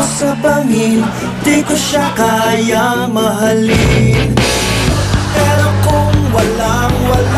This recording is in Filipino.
Sa bangin Di ko siya kaya mahalin. Pero kung walang wala